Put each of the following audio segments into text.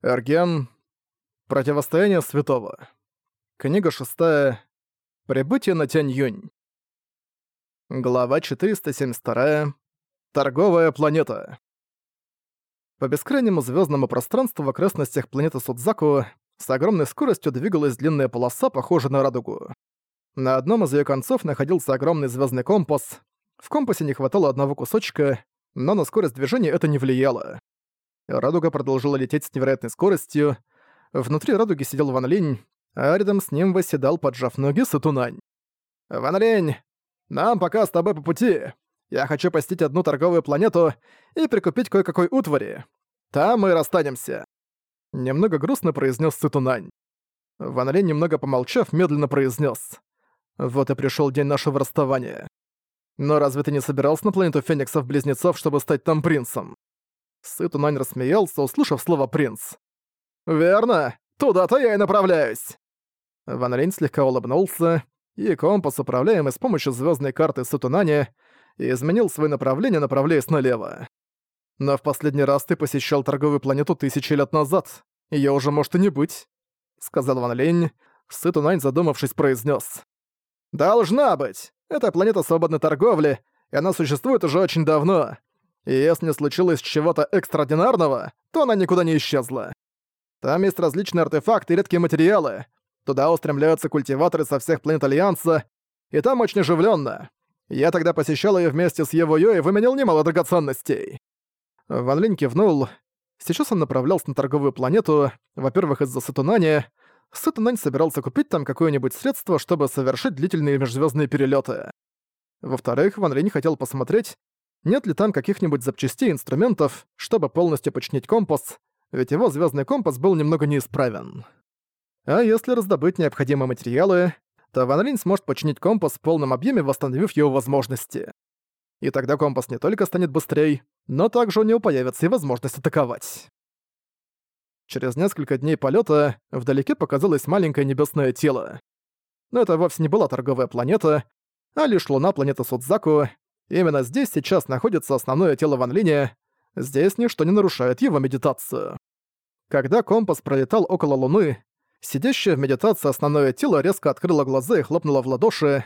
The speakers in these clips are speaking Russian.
Эрген. Противостояние святого. Книга шестая. Прибытие на Тянь-Юнь. Глава 472. Торговая планета. По бескрайнему звездному пространству в окрестностях планеты Судзаку с огромной скоростью двигалась длинная полоса, похожая на радугу. На одном из ее концов находился огромный звездный компас. В компасе не хватало одного кусочка, но на скорость движения это не влияло. Радуга продолжила лететь с невероятной скоростью. Внутри радуги сидел Ван Линь, а рядом с ним восседал, поджав ноги, Сатунань. «Ван Линь, нам пока с тобой по пути. Я хочу посетить одну торговую планету и прикупить кое-какой утвари. Там мы расстанемся». Немного грустно произнес Сатунань. Ван Линь, немного помолчав, медленно произнес: «Вот и пришел день нашего расставания. Но разве ты не собирался на планету Фениксов-Близнецов, чтобы стать там принцем?» Сытунань рассмеялся, услышав слово «принц». «Верно! Туда-то я и направляюсь!» Ван Линь слегка улыбнулся, и компас, управляемый с помощью звездной карты Сутунани, изменил свое направление, направляясь налево. «Но в последний раз ты посещал торговую планету тысячи лет назад. Её уже может и не быть», — сказал Ван Линь. Сытунань, задумавшись, произнес: «Должна быть! Это планета свободной торговли, и она существует уже очень давно. И если случилось чего-то экстраординарного, то она никуда не исчезла. Там есть различные артефакты и редкие материалы. Туда устремляются культиваторы со всех планет Альянса, и там очень оживленно. Я тогда посещал ее вместе с Ево и выменял немало драгоценностей. Ван Линь кивнул. Сейчас он направлялся на торговую планету, во-первых, из-за Сатунани. Сатунань собирался купить там какое-нибудь средство, чтобы совершить длительные межзвездные перелеты. Во-вторых, Ван Линь хотел посмотреть, нет ли там каких-нибудь запчастей инструментов, чтобы полностью починить компас, ведь его звездный компас был немного неисправен. А если раздобыть необходимые материалы, то Ван Линь сможет починить компас в полном объеме, восстановив его возможности. И тогда компас не только станет быстрее, но также у него появится и возможность атаковать. Через несколько дней полета вдалеке показалось маленькое небесное тело. Но это вовсе не была торговая планета, а лишь луна планеты Судзаку, Именно здесь сейчас находится основное тело Ван Линя, здесь ничто не нарушает его медитацию. Когда компас пролетал около Луны, сидящее в медитации основное тело резко открыло глаза и хлопнуло в ладоши.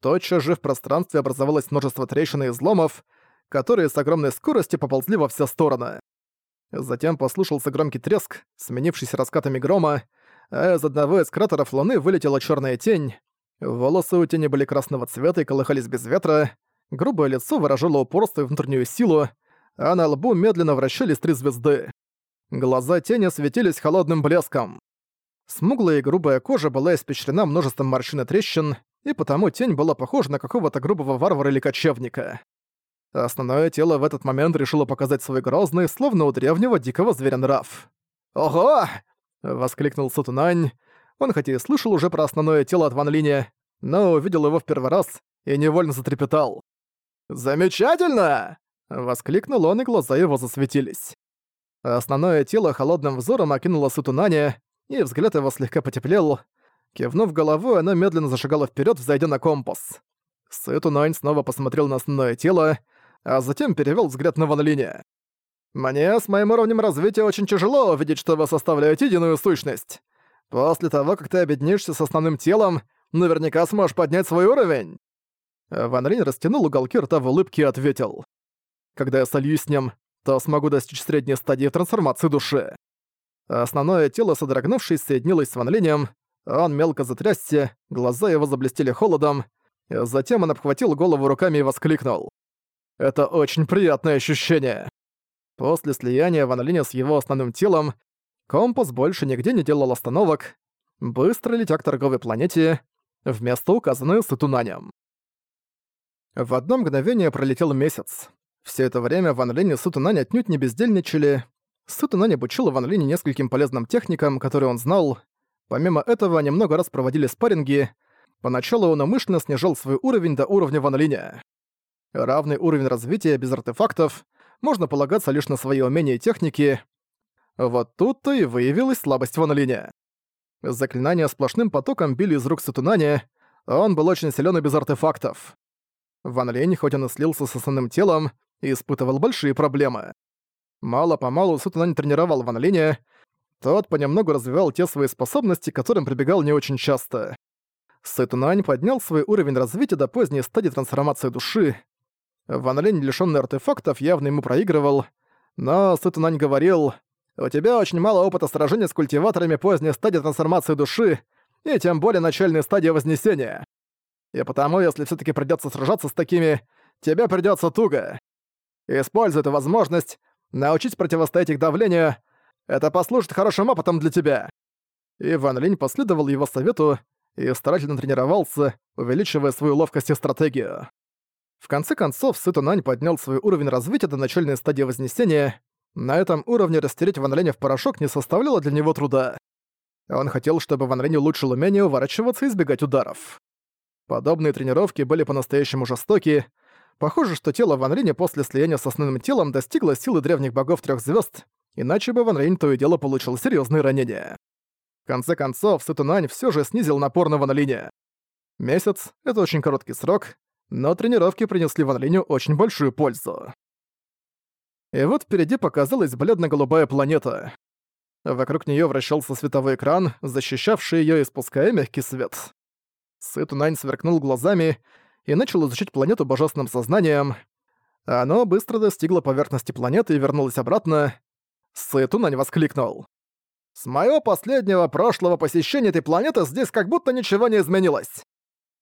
Тотчас же в пространстве образовалось множество трещин и изломов, которые с огромной скоростью поползли во все стороны. Затем послушался громкий треск, сменившийся раскатами грома, а из одного из кратеров Луны вылетела черная тень. Волосы у тени были красного цвета и колыхались без ветра, грубое лицо выражало упорство и внутреннюю силу, а на лбу медленно вращались три звезды. Глаза тени светились холодным блеском. Смуглая и грубая кожа была испещрена множеством морщин и трещин, и потому тень была похожа на какого-то грубого варвара или кочевника. Основное тело в этот момент решило показать свой грозный, словно у древнего дикого зверя нрав. «Ого!» — воскликнул Сатунань. Он хотя и слышал уже про основное тело от Ван Линя, но увидел его в первый раз и невольно затрепетал. «Замечательно!» — воскликнул он, и глаза его засветились. Основное тело холодным взором окинуло Сутунани, и взгляд его слегка потеплел. Кивнув головой, оно медленно зашагало вперед, взойдя на компас. Сытунань снова посмотрел на основное тело, а затем перевел взгляд на Ван Линя. «Мне с моим уровнем развития очень тяжело увидеть, что вы составляете единую сущность. После того, как ты объединишься с основным телом, наверняка сможешь поднять свой уровень». Ван Рейн растянул уголки рта в улыбке и ответил. «Когда я сольюсь с ним, то смогу достичь средней стадии трансформации души». Основное тело, содрогнувшись, соединилось с Ван Линем, он мелко затрясся, глаза его заблестели холодом, затем он обхватил голову руками и воскликнул. «Это очень приятное ощущение!» После слияния Ван Линя с его основным телом, компас больше нигде не делал остановок, быстро летя к торговой планете, вместо указанной Сатунанем. В одно мгновение пролетел месяц. Все это время Ван Линь и Сутунань отнюдь не бездельничали. Сутунань обучил Ван Линь нескольким полезным техникам, которые он знал. Помимо этого, они много раз проводили спарринги. Поначалу он умышленно снижал свой уровень до уровня Ван Линя. Равный уровень развития без артефактов, можно полагаться лишь на свои умения и техники. Вот тут-то и выявилась слабость Ван Линя. Заклинания сплошным потоком били из рук Сатунани, он был очень силен и без артефактов. Ван Лень, хоть он и слился с основным телом, испытывал большие проблемы. Мало-помалу Сутунань тренировал Ван Линя. Тот понемногу развивал те свои способности, к которым прибегал не очень часто. Сытунань поднял свой уровень развития до поздней стадии трансформации души. Ван Линь, лишённый артефактов, явно ему проигрывал, но Сытунань говорил, «У тебя очень мало опыта сражения с культиваторами поздней стадии трансформации души, и тем более начальной стадии Вознесения. И потому, если всё-таки придётся сражаться с такими, тебе придётся туго. Используй эту возможность, научись противостоять их давлению, это послужит хорошим опытом для тебя». И Ван Линь последовал его совету и старательно тренировался, увеличивая свою ловкость и стратегию. В конце концов, Сытунань поднял свой уровень развития до начальной стадии Вознесения. На этом уровне растереть Ван Линя в порошок не составляло для него труда. Он хотел, чтобы Ван Линь улучшил умение уворачиваться и избегать ударов. Подобные тренировки были по-настоящему жестоки. Похоже, что тело Ван Линя после слияния с основным телом достигло силы древних богов трех звезд, иначе бы Ван Линь то и дело получил серьезные ранения. В конце концов, Сытунань все же снизил напор на Ван Линя. Месяц — это очень короткий срок, но тренировки принесли Ван Линю очень большую пользу. И вот впереди показалась бледно-голубая планета. Вокруг нее вращался световой экран, защищавший ее и спуская мягкий свет. Сытунань сверкнул глазами и начал изучить планету божественным сознанием. Оно быстро достигло поверхности планеты и вернулось обратно. Сытунань воскликнул. «С моего последнего прошлого посещения этой планеты здесь как будто ничего не изменилось.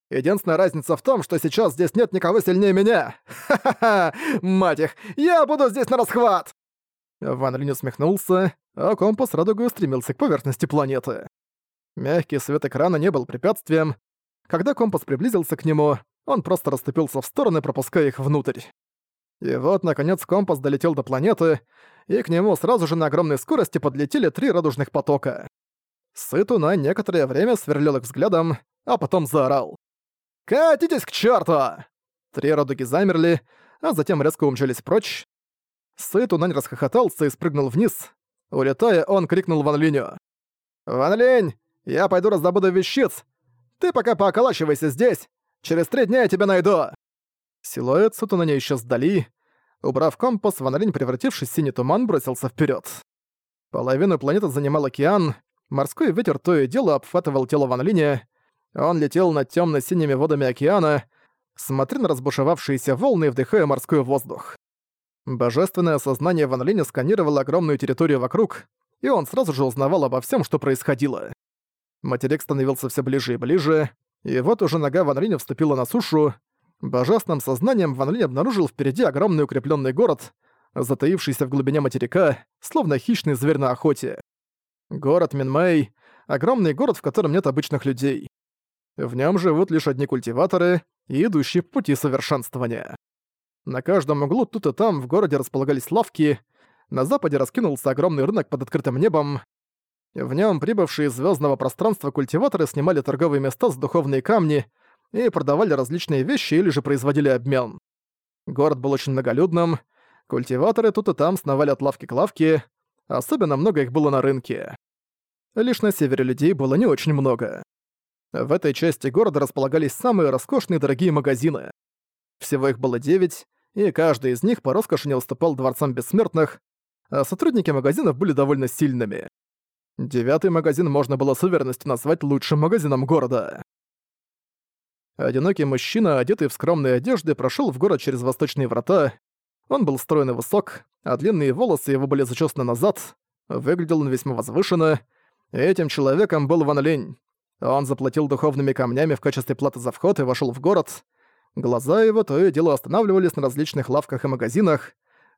Единственная разница в том, что сейчас здесь нет никого сильнее меня. Ха-ха-ха! Мать их! Я буду здесь на расхват!» Ван Линь усмехнулся, а компас радугой устремился к поверхности планеты. Мягкий свет экрана не был препятствием. Когда компас приблизился к нему, он просто расступился в стороны, пропуская их внутрь. И вот, наконец, компас долетел до планеты, и к нему сразу же на огромной скорости подлетели три радужных потока. Сыту на некоторое время сверлил их взглядом, а потом заорал. «Катитесь к черту! Три радуги замерли, а затем резко умчались прочь. Сыту Нань расхохотался и спрыгнул вниз. Улетая, он крикнул Ван Линю. «Ван Линь, я пойду раздобуду вещиц. Ты пока пооколачивайся здесь. Через три дня я тебя найду!» Силуэт Сутунаня исчез вдали. Убрав компас, Ван Линь, превратившись в синий туман, бросился вперед. Половину планеты занимал океан. Морской ветер то и дело обхватывал тело Ван Линя. Он летел над темно синими водами океана, смотря на разбушевавшиеся волны и вдыхая морской воздух. Божественное сознание Ван Линя сканировало огромную территорию вокруг, и он сразу же узнавал обо всем, что происходило. Материк становился все ближе и ближе, и вот уже нога Ван Линя вступила на сушу. Божественным сознанием Ван Линь обнаружил впереди огромный укрепленный город, затаившийся в глубине материка, словно хищный зверь на охоте. Город Минмэй — огромный город, в котором нет обычных людей. В нем живут лишь одни культиваторы идущие по пути совершенствования. На каждом углу тут и там в городе располагались лавки, на западе раскинулся огромный рынок под открытым небом. В нем прибывшие из звездного пространства культиваторы снимали торговые места с духовные камни и продавали различные вещи или же производили обмен. Город был очень многолюдным, культиваторы тут и там сновали от лавки к лавке, особенно много их было на рынке. Лишь на севере людей было не очень много. В этой части города располагались самые роскошные дорогие магазины. Всего их было девять, и каждый из них по роскоши не уступал дворцам бессмертных, а сотрудники магазинов были довольно сильными. Девятый магазин можно было с уверенностью назвать лучшим магазином города. Одинокий мужчина, одетый в скромные одежды, прошел в город через восточные врата. Он был стройный высок, а длинные волосы его были зачесаны назад. Выглядел он весьма возвышенно. Этим человеком был Ван Лень. Он заплатил духовными камнями в качестве платы за вход и вошел в город. Глаза его то и дело останавливались на различных лавках и магазинах.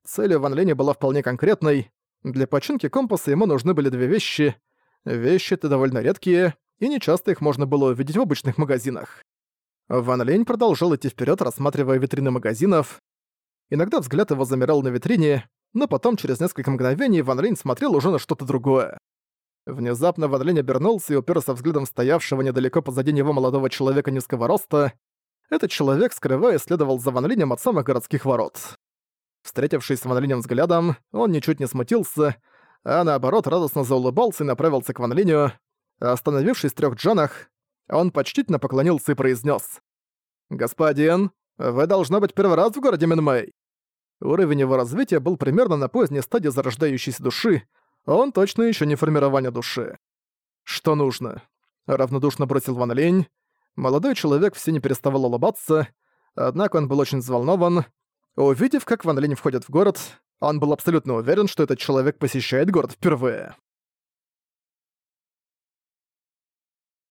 Цель Ван Лени была вполне конкретной. Для починки компаса ему нужны были две вещи. Вещи-то довольно редкие, и нечасто их можно было увидеть в обычных магазинах. Ван Лень продолжал идти вперед, рассматривая витрины магазинов. Иногда взгляд его замирал на витрине, но потом через несколько мгновений Ван Лень смотрел уже на что-то другое. Внезапно Ван Линь обернулся и уперся взглядом стоявшего недалеко позади него молодого человека низкого роста. Этот человек, скрываясь, следовал за Ван Линем от самых городских ворот. Встретившись с Ван Линем взглядом, он ничуть не смутился, а наоборот радостно заулыбался и направился к Ван Линю. Остановившись в трех джанах, он почтительно поклонился и произнес: «Господин, вы должно быть первый раз в городе Минмэй». Уровень его развития был примерно на поздней стадии зарождающейся души, Он точно еще не формирование души. Что нужно? Равнодушно бросил Ван Лень. Молодой человек все не переставал улыбаться, однако он был очень взволнован. Увидев, как Ван Линь входит в город, он был абсолютно уверен, что этот человек посещает город впервые.